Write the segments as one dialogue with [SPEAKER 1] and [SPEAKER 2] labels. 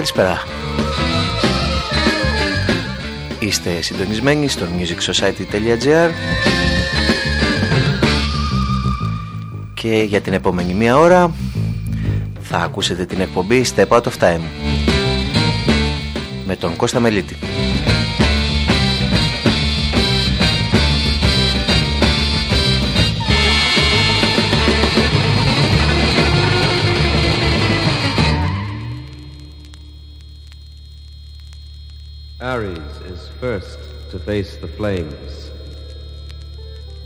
[SPEAKER 1] Καλησπέρα. Είστε συντονισμένοι στο musicsociety.gr και για την επόμενη μία ώρα θα ακούσετε την εκπομπή Step Out of Time με τον Κώστα Μελίτη.
[SPEAKER 2] Ares is first to face the flames.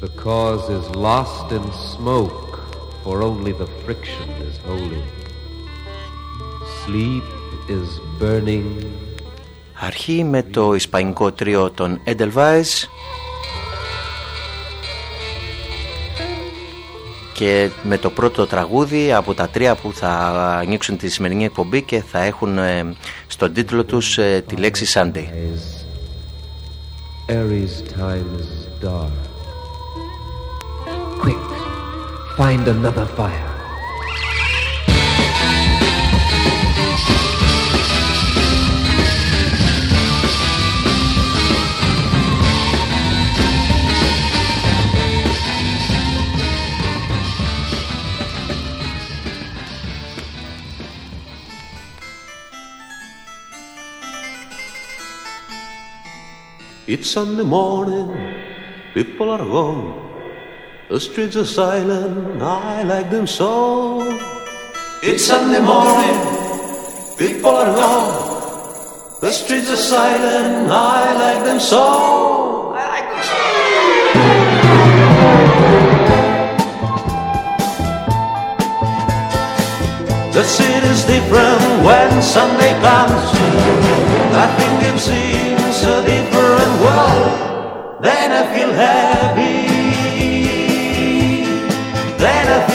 [SPEAKER 2] The cause is lost in smoke, for only the friction is holy. Sleep is burning.
[SPEAKER 1] Αρχή με το ισπανικό τρίο των Edelweiss και με το πρώτο τραγούδι από τα τρία που θα ανοίξουν τη σημερινή εκπομπή και θα έχουν ε, στον τίτλο τους ε, τη λέξη Sunday.
[SPEAKER 2] Aries time is dark. Quick, find another fire.
[SPEAKER 3] It's Sunday morning, people are gone. The streets are silent, I like them so. It's Sunday morning, people are gone. The streets are silent, I like them so. I like them so. The city's different when Sunday comes. Nothing seems a different. Then I feel happy. Then I feel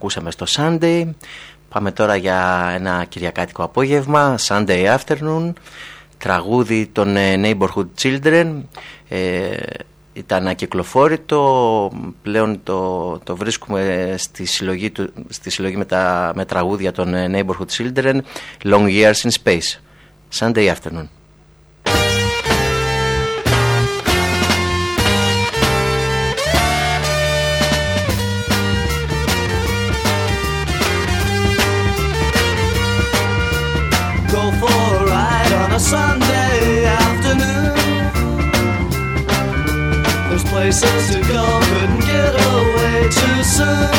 [SPEAKER 1] ακούσαμε στο Sunday. Πάμε τώρα για ένα κυριακάτικο απόγευμα, Sunday afternoon, τραγούδι των ε, Neighborhood Children. Ε, ήταν ακυκλοφόρητο, πλέον το, το βρίσκουμε στη συλλογή, του, στη συλλογή με, τα, με τραγούδια των ε, Neighborhood Children, Long Years in Space. Sunday afternoon.
[SPEAKER 4] To go, couldn't get away too soon.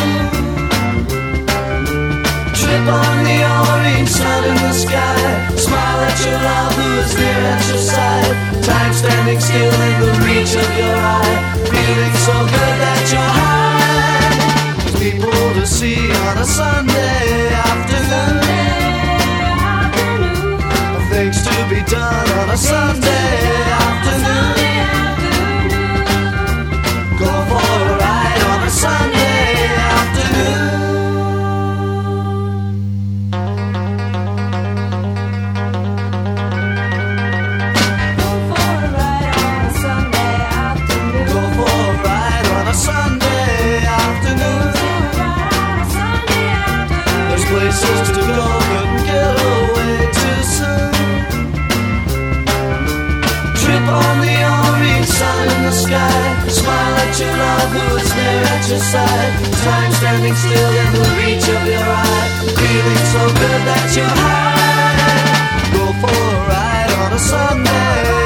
[SPEAKER 4] Trip on the orange sun in the sky. Smile at your love who is near at your side. Time standing still in the reach of your eye. Feeling so good that you're high. People to see on a Sunday afternoon. Things to be done on a Sunday afternoon. Your love who is there at your side. Time standing still in the reach of your eye. Feeling so good that you're high. Go for a ride on a Sunday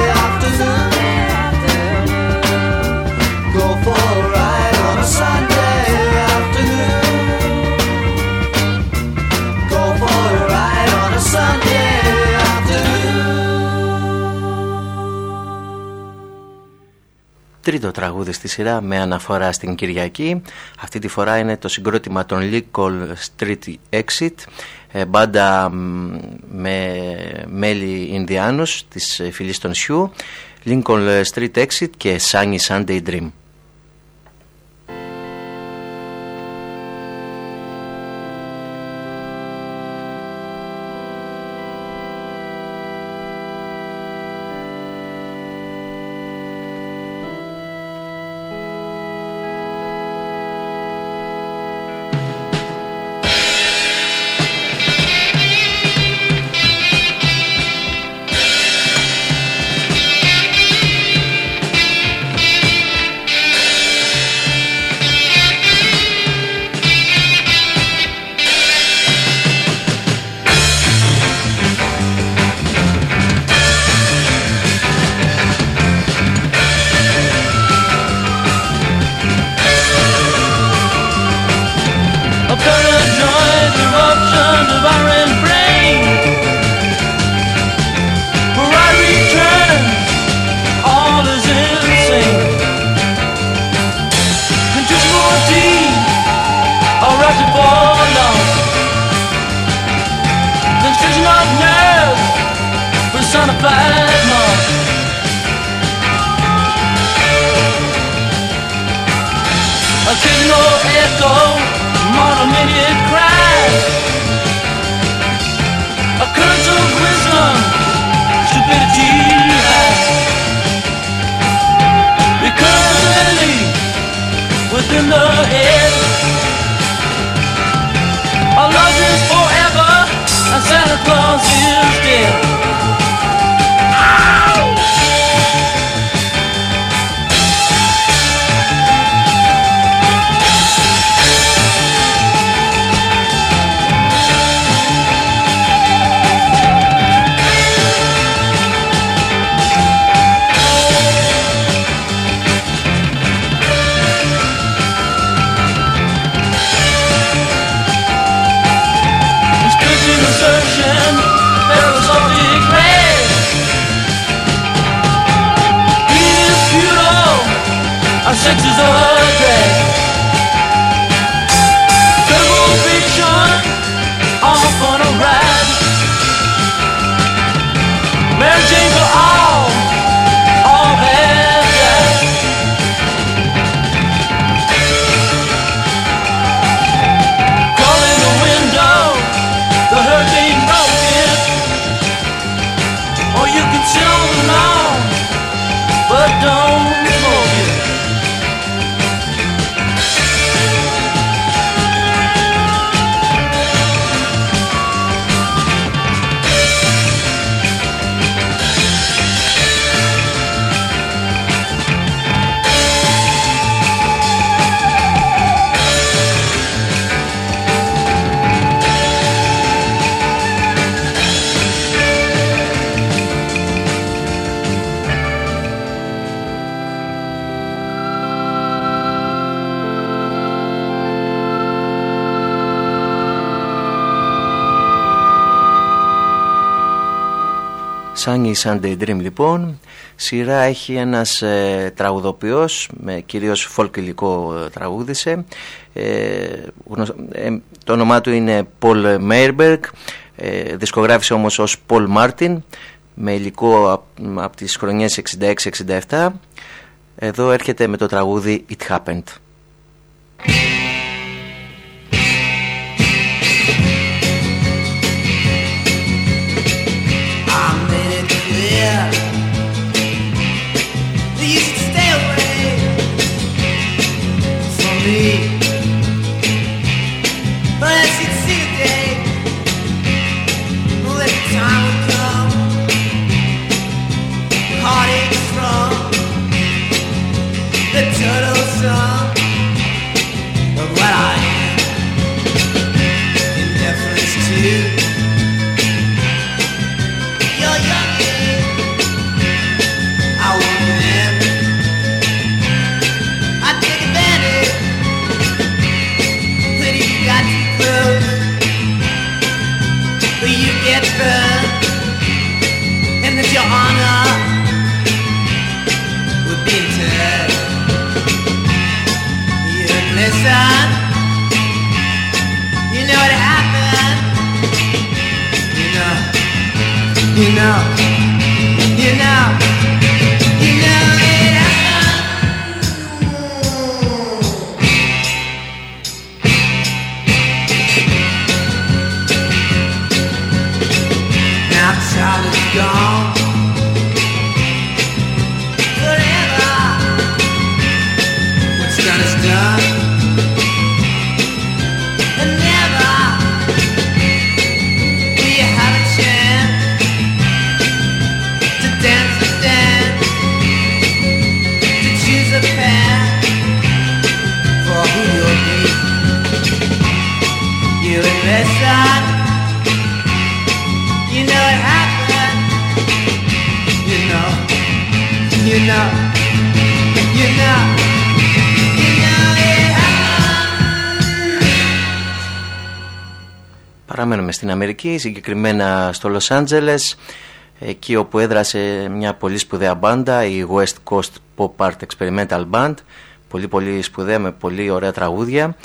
[SPEAKER 3] Τρίτο τραγούδι στη σειρά με αναφορά στην Κυριακή. Αυτή τη φορά είναι το συγκρότημα των Lincoln Street Exit, ε, μπάντα μ, με μέλη Ινδιάνους της ε, φυλής των Σιού, Lincoln Street Exit και Sunny Sunday Dream.
[SPEAKER 1] Sunny Sunday Dream λοιπόν. Σειρά έχει ένας ε, τραγουδοποιός με κυρίως folk υλικό ε, τραγούδισε ε, το όνομά του είναι Paul Meyerberg. Ε, δισκογράφησε όμως ως Paul Martin με υλικό από, από τις χρονιές 66-67 εδώ έρχεται με το τραγούδι It Happened stay me. Παραμένουμε στην Αμερική, συγκεκριμένα στο Λος Άντζελες, εκεί όπου έδρασε μια πολύ σπουδαία μπάντα, η West Coast Pop Art Experimental Band, πολύ πολύ σπουδαία με πολύ ωραία τραγούδια,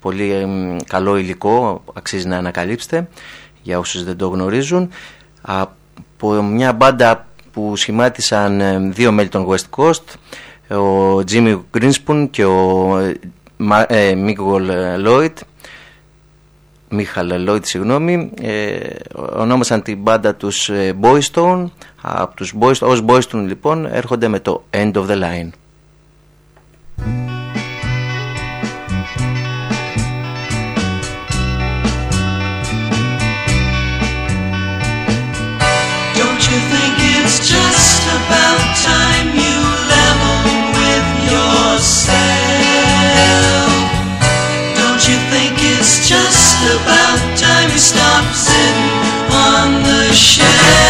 [SPEAKER 1] πολύ καλό υλικό, αξίζει να ανακαλύψετε για όσους δεν το γνωρίζουν. Από μια μπάντα που σχημάτισαν δύο μέλη των West Coast, ο Jimmy Greenspoon και ο Miguel Lloyd, Μιχαλαλόιτ, συγγνώμη, ε, ονόμασαν την μπάντα τους ε, Από τους Boystone, ως Boystone λοιπόν έρχονται με το End of the Line.
[SPEAKER 5] Just about time you stop sitting on the shelf?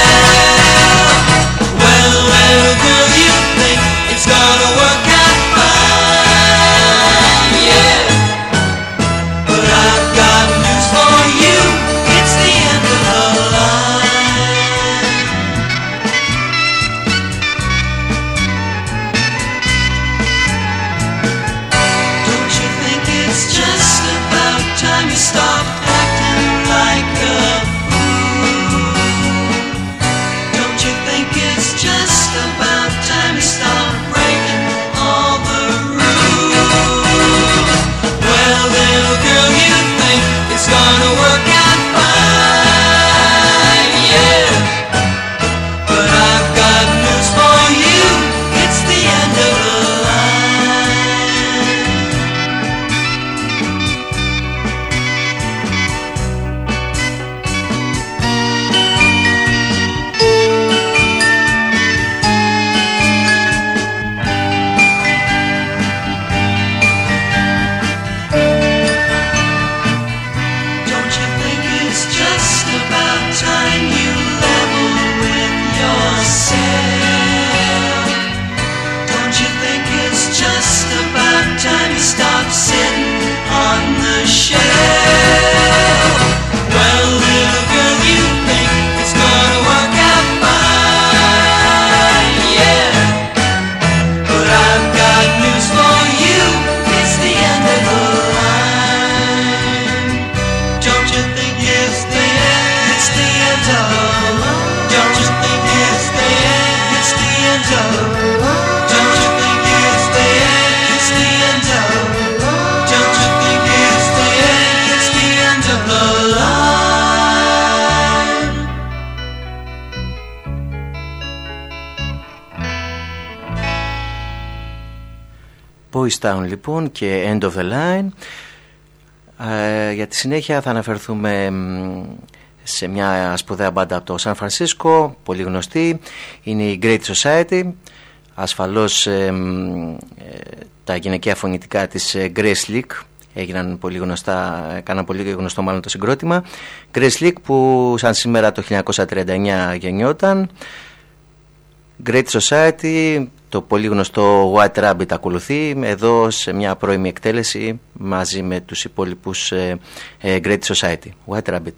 [SPEAKER 1] Boys Town λοιπόν και End of the Line. Ε, για τη συνέχεια θα αναφερθούμε σε μια σπουδαία μπάντα από το Σαν Φρανσίσκο, πολύ γνωστή. Είναι η Great Society. Ασφαλώς ε, τα γυναικεία φωνητικά της Grace League έγιναν πολύ γνωστά, έκαναν πολύ γνωστό μάλλον το συγκρότημα. Grace League που σαν σήμερα το 1939 γεννιόταν. Great Society, το πολύ γνωστό White Rabbit ακολουθεί εδώ σε μια πρώιμη εκτέλεση μαζί με τους υπόλοιπους ε, ε, Great Society. White Rabbit.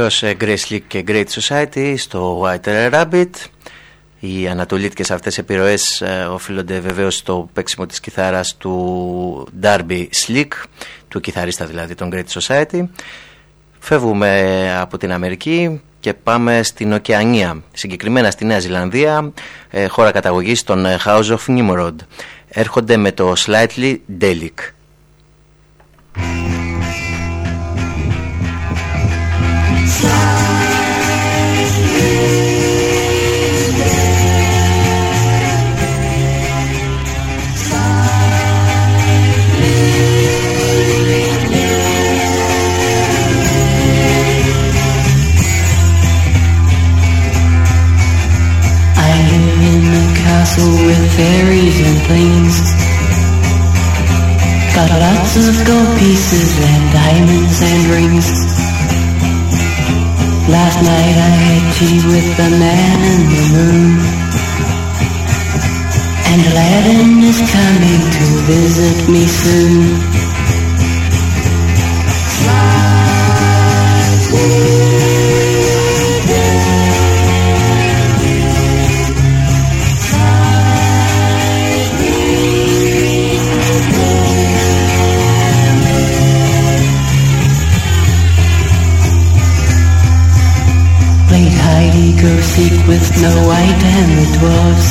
[SPEAKER 1] Βεβαίως ε, Grace League και Great Society στο White Rabbit. Οι ανατολίτικες αυτές επιρροές ε, οφείλονται βεβαίως στο παίξιμο της κιθάρας του Darby Slick του κιθαρίστα δηλαδή των Great Society. Φεύγουμε από την Αμερική και πάμε στην Οκεανία συγκεκριμένα στη Νέα Ζηλανδία ε, χώρα καταγωγής των ε, House of Nimrod. Έρχονται με το Slightly Delic
[SPEAKER 6] castle with fairies and things. Got lots of gold pieces and diamonds and rings. Last night I had tea with the man in the moon. And Aladdin is coming to visit me soon. Played go seek with Snow White and the dwarfs.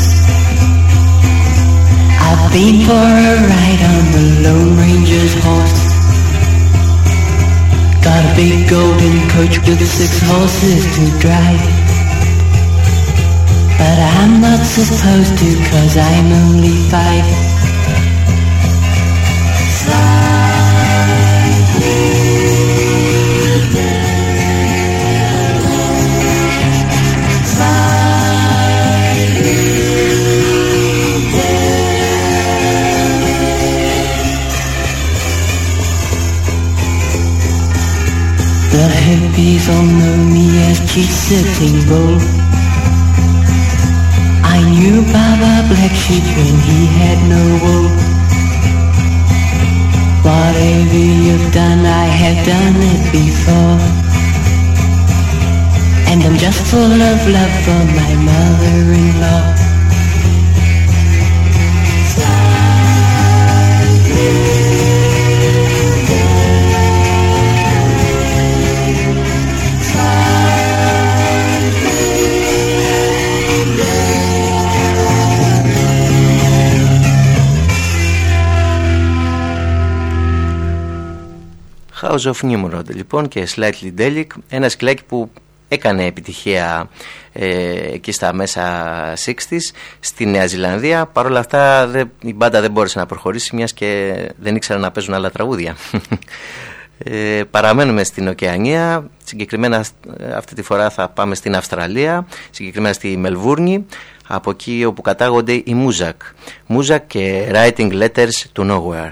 [SPEAKER 6] I've been for a ride on the Lone Ranger's horse. Got a big golden coach with six horses to drive. But I'm not supposed to cause I'm only five. The hippies all know me as Chief Sitting Bull. I knew Baba Black Sheep when he had no wool. Whatever you've done, I have done it before. And I'm just full of love for my mother-in-law.
[SPEAKER 1] House of Nimrod λοιπόν και Slightly Delic ένα σκυλάκι που έκανε επιτυχία ε, εκεί στα μέσα 60s στη Νέα Ζηλανδία Παρ' όλα αυτά δεν, η μπάντα δεν μπόρεσε να προχωρήσει μιας και δεν ήξερα να παίζουν άλλα τραγούδια Ε, παραμένουμε στην Οκεανία, συγκεκριμένα ε, αυτή τη φορά θα πάμε στην Αυστραλία, συγκεκριμένα στη Μελβούρνη, από εκεί όπου κατάγονται οι Μούζακ. Μούζακ και Writing Letters to Nowhere.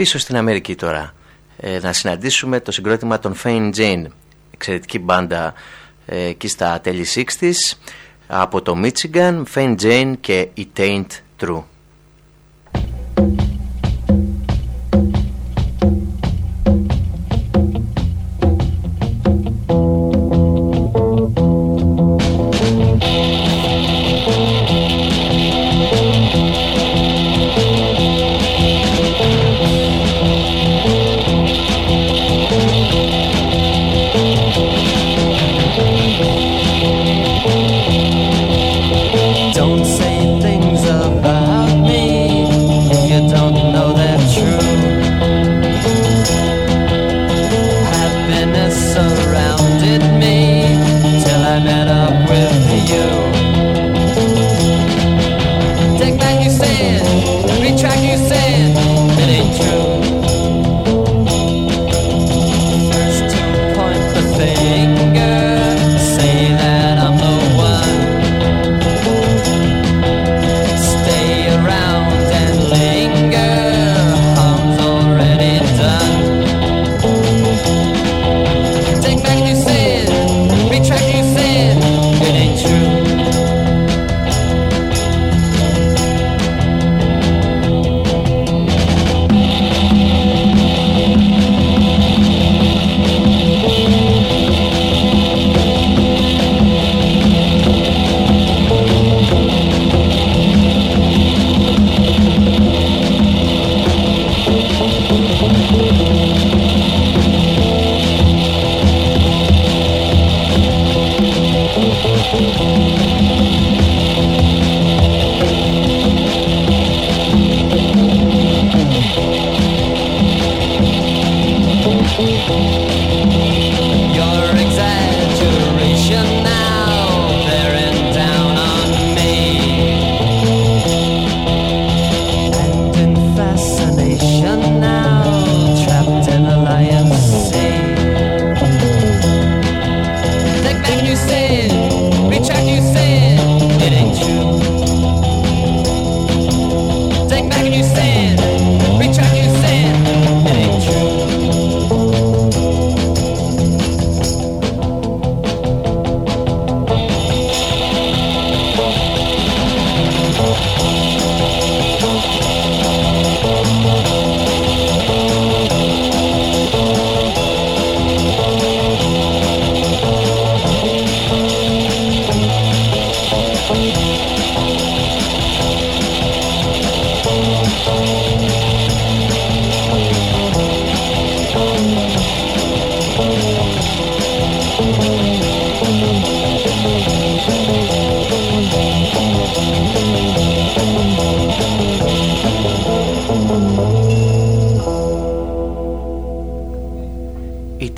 [SPEAKER 7] Πίσω στην Αμερική τώρα. Ε, να συναντήσουμε το συγκρότημα των Fane Jane. Εξαιρετική μπάντα ε, εκεί στα τέλη 60's. Από το Michigan, Fane Jane και It Ain't True.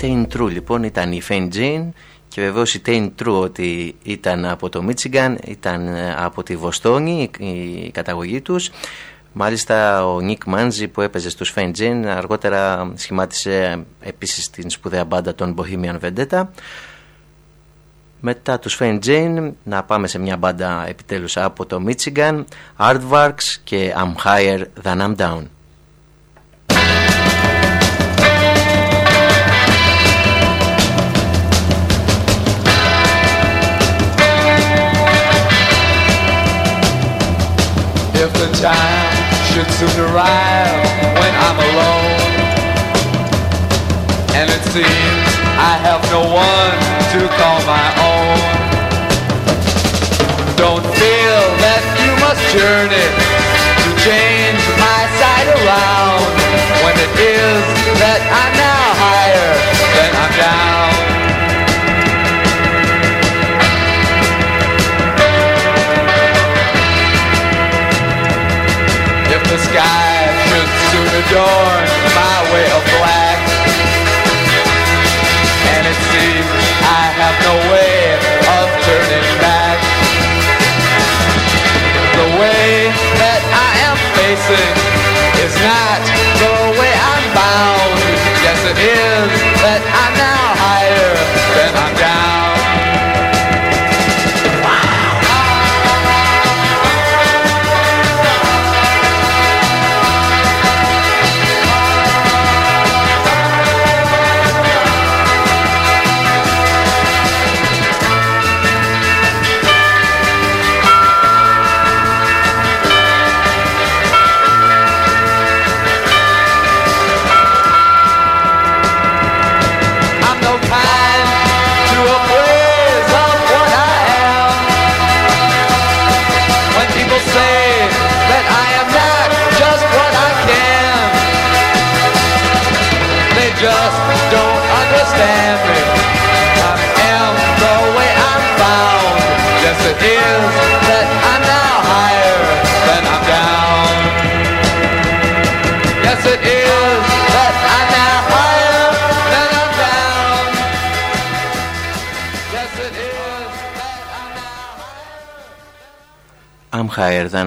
[SPEAKER 7] Tain True λοιπόν ήταν η Fane Jane και βεβαίως η Tain True ότι ήταν από το Michigan, ήταν ε, από τη Βοστόνη η η καταγωγή τους. Μάλιστα ο Νίκ Μάντζι που έπαιζε στους Fane Jane αργότερα σχημάτισε επίσης την σπουδαία μπάντα των Bohemian Vendetta. Μετά τους Fane Jane να πάμε σε μια μπάντα επιτέλους από το Michigan, Aardvarks και I'm Higher Than I'm Down.
[SPEAKER 8] If the time should soon arrive when I'm alone. And it seems I have no one to call my own. Don't feel that you must journey To change my side around When it is that I'm the sky should soon adorn my way of black. And it seems I have no way of turning back. The way that I am facing is not the way I'm bound. Yes it is that I'm now higher than I'm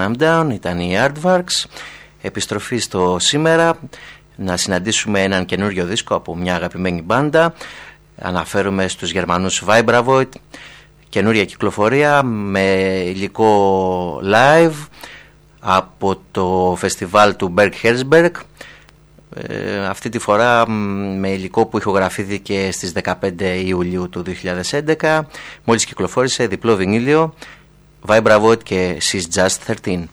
[SPEAKER 9] Higher Than I'm Down ήταν η Aardvarks Επιστροφή στο σήμερα να συναντήσουμε έναν καινούριο δίσκο από μια αγαπημένη μπάντα. Αναφέρομαι στους Γερμανούς Vibravoid. Καινούρια κυκλοφορία με υλικό live από το φεστιβάλ του Berg Herzberg. Ε, αυτή τη φορά με υλικό που ηχογραφήθηκε στις 15 Ιουλίου του 2011 μόλις κυκλοφόρησε διπλό βινίλιο Vibra Void και She's Just 13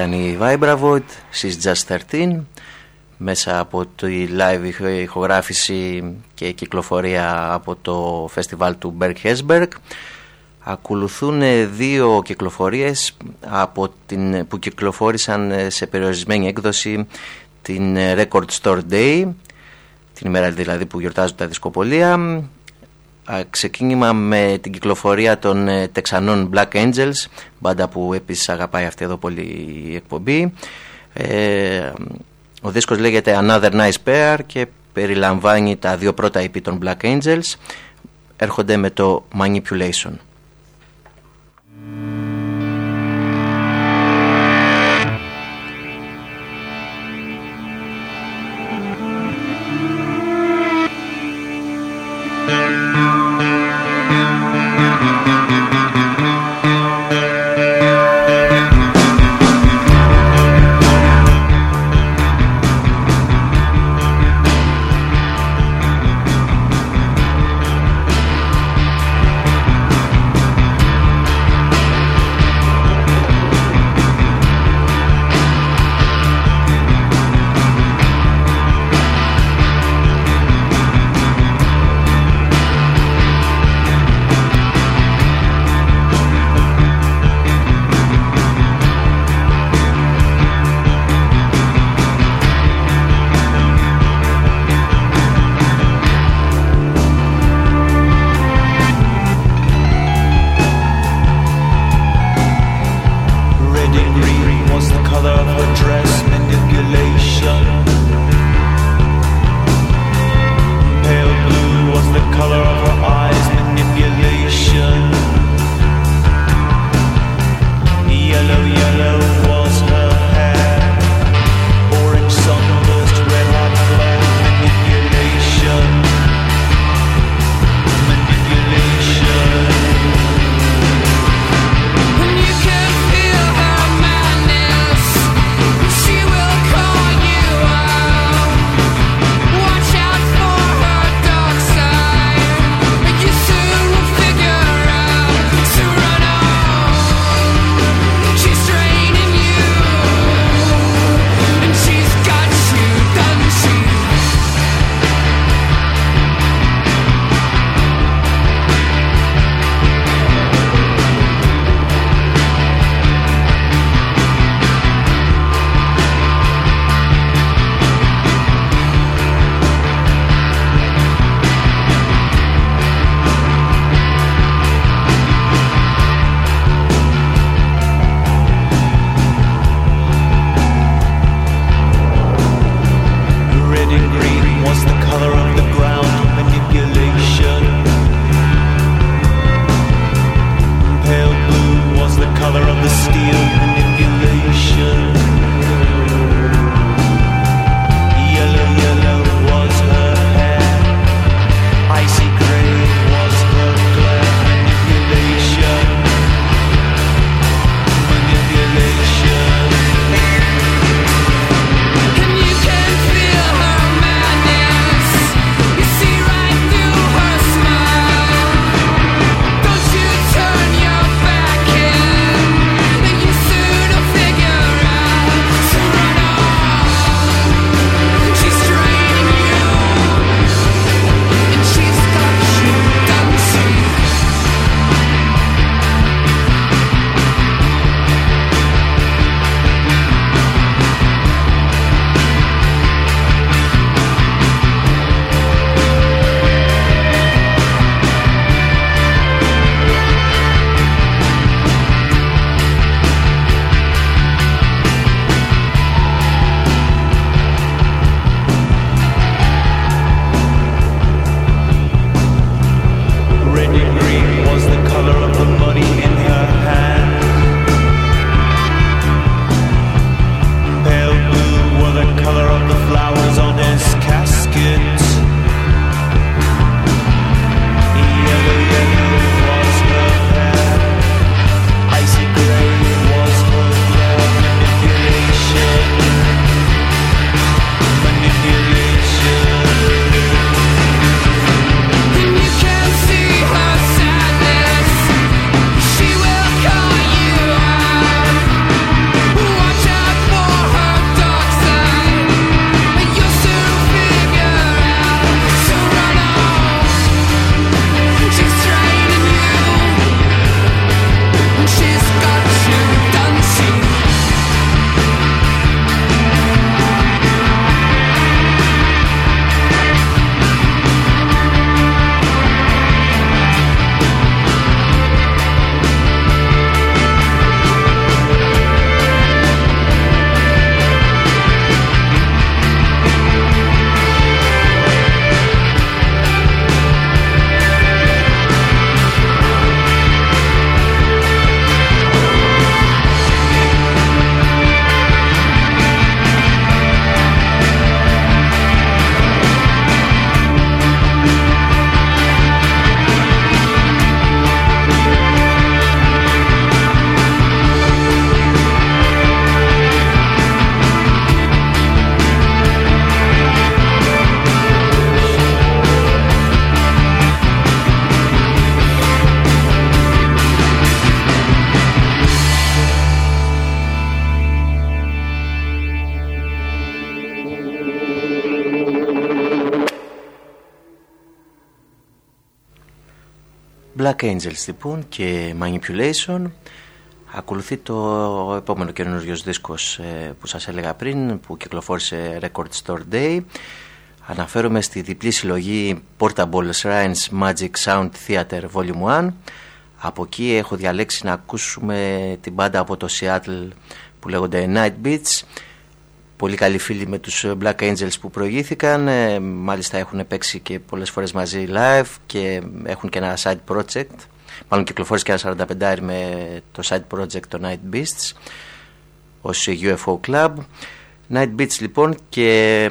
[SPEAKER 9] Ήταν η Vibravoid, She's Just 13 μέσα από τη live ηχο- ηχογράφηση και κυκλοφορία από το φεστιβάλ του Berg Hesberg ακολουθούν δύο κυκλοφορίες από την, που κυκλοφόρησαν σε περιορισμένη έκδοση την Record Store Day την ημέρα δηλαδή που γιορτάζουν τα δισκοπολία Α, ξεκίνημα με την κυκλοφορία των ε, Τεξανών Black Angels μπάντα που επίσης αγαπάει αυτή εδώ πολύ η εκπομπή. Ε, ο δίσκος λέγεται Another Nice Pair και περιλαμβάνει τα δύο πρώτα EP των Black Angels. Έρχονται με το Manipulation
[SPEAKER 1] Black Angels λοιπόν και Manipulation. Ακολουθεί το επόμενο καινούριο δίσκος ε, που σας έλεγα πριν που κυκλοφόρησε Record Store Day. Αναφέρομαι στη διπλή συλλογή Portable Shrines Magic Sound Theater Volume 1 Από εκεί έχω διαλέξει να ακούσουμε την μπάντα από το Seattle που λέγονται Night Beats Πολύ καλοί φίλοι με τους Black Angels που προηγήθηκαν. Ε, Μάλιστα έχουν παίξει και πολλές φορές μαζί live και έχουν και ένα side project. Μάλλον κυκλοφόρησε και ένα 45 με το side project το Night Beasts ως UFO Club. Night Beats λοιπόν και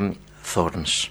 [SPEAKER 1] Thorns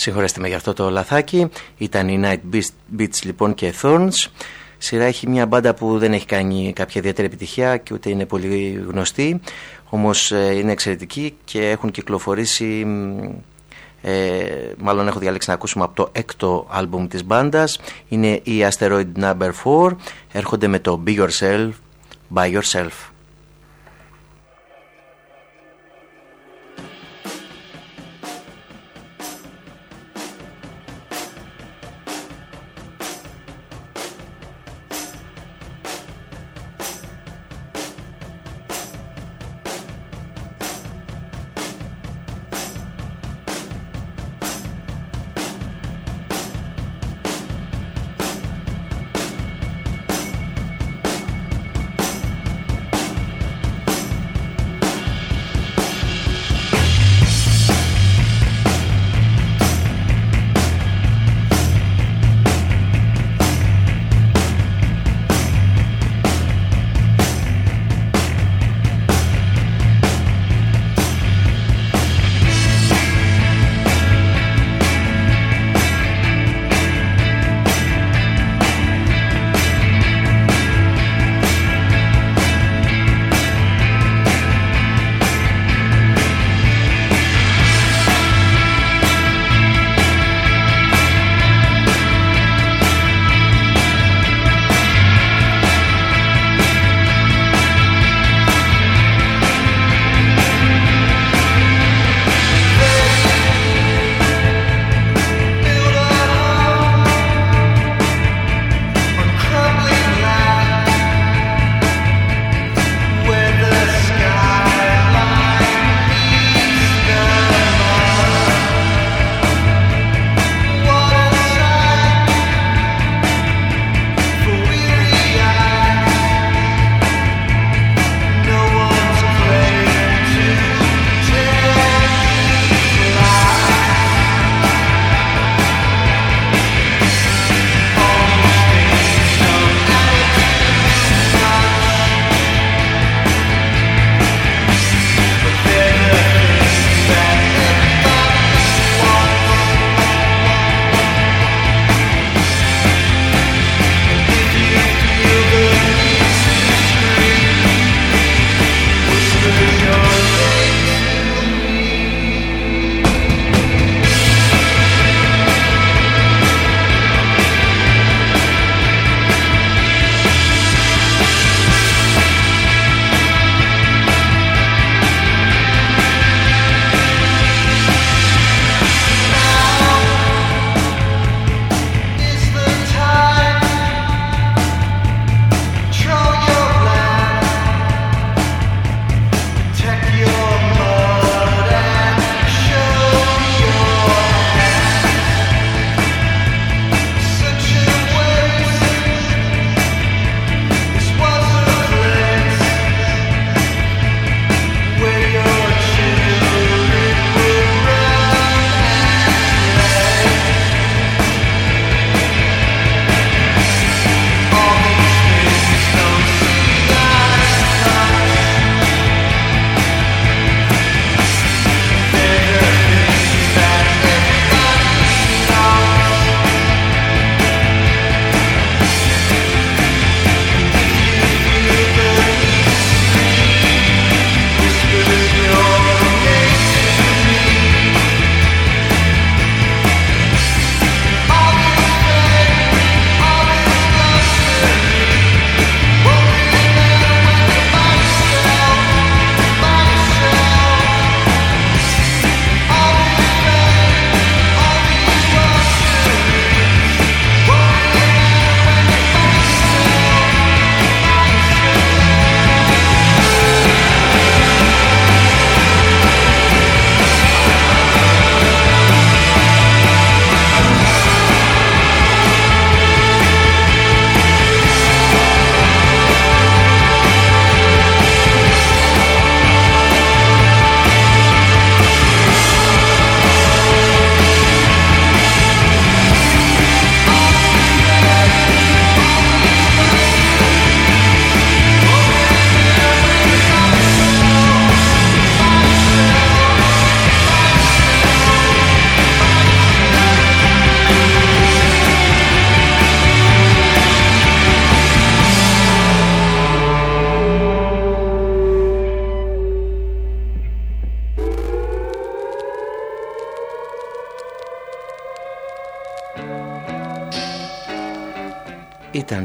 [SPEAKER 1] Συγχωρέστε με για αυτό το λαθάκι. Ήταν η Night Beats λοιπόν και Thorns. Σειρά έχει μια μπάντα που δεν έχει κάνει κάποια ιδιαίτερη επιτυχία και ούτε είναι πολύ γνωστή. Όμως ε, είναι εξαιρετική και έχουν κυκλοφορήσει... Ε, μάλλον έχω διαλέξει να ακούσουμε από το έκτο άλμπουμ της μπάντας είναι η Asteroid Number 4 έρχονται με το Be Yourself By Yourself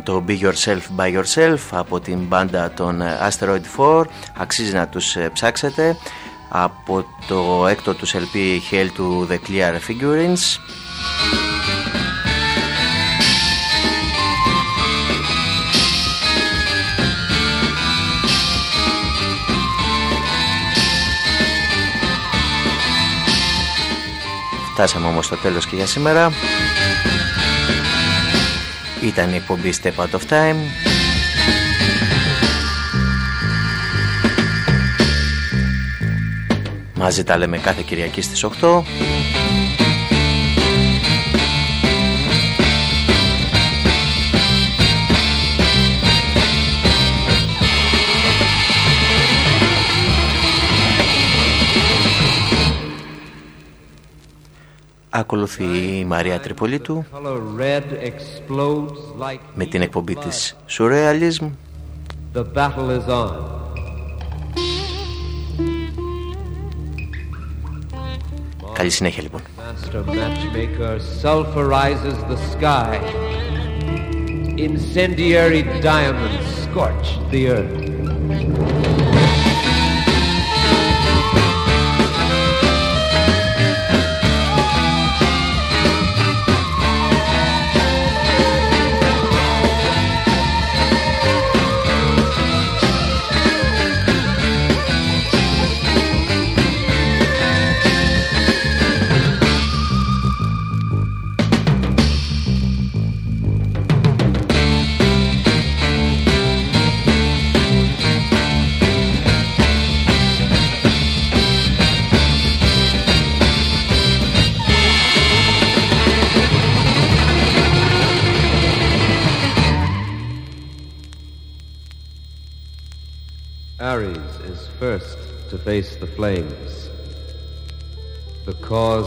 [SPEAKER 1] το Be Yourself by Yourself από την μπάντα των Asteroid 4 Αξίζει να τους ε, ψάξετε. Από το έκτο τους LP Hail to the Clear Figurines. Φτάσαμε όμως στο τέλος και για σήμερα Ήταν η εκπομπή Step Out of Time. Μαζί τα λέμε κάθε Κυριακή στις 8 Ακολουθεί η Μαρία Τριπολίτου
[SPEAKER 2] Color red explodes like
[SPEAKER 1] με την εκπομπή της Surrealism
[SPEAKER 2] the battle is on.
[SPEAKER 1] Καλή συνέχεια λοιπόν
[SPEAKER 2] Master matchmaker sulfurizes the sky. Incendiary diamonds scorch the earth.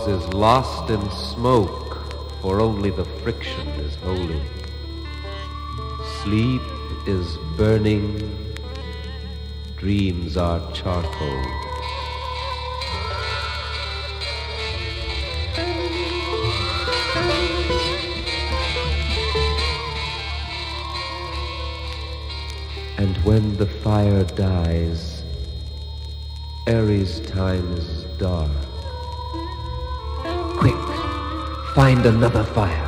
[SPEAKER 2] Is lost in smoke, for only the friction is holy. Sleep is burning, dreams are charcoal. And when the fire dies, Aries time is dark. Find another fire.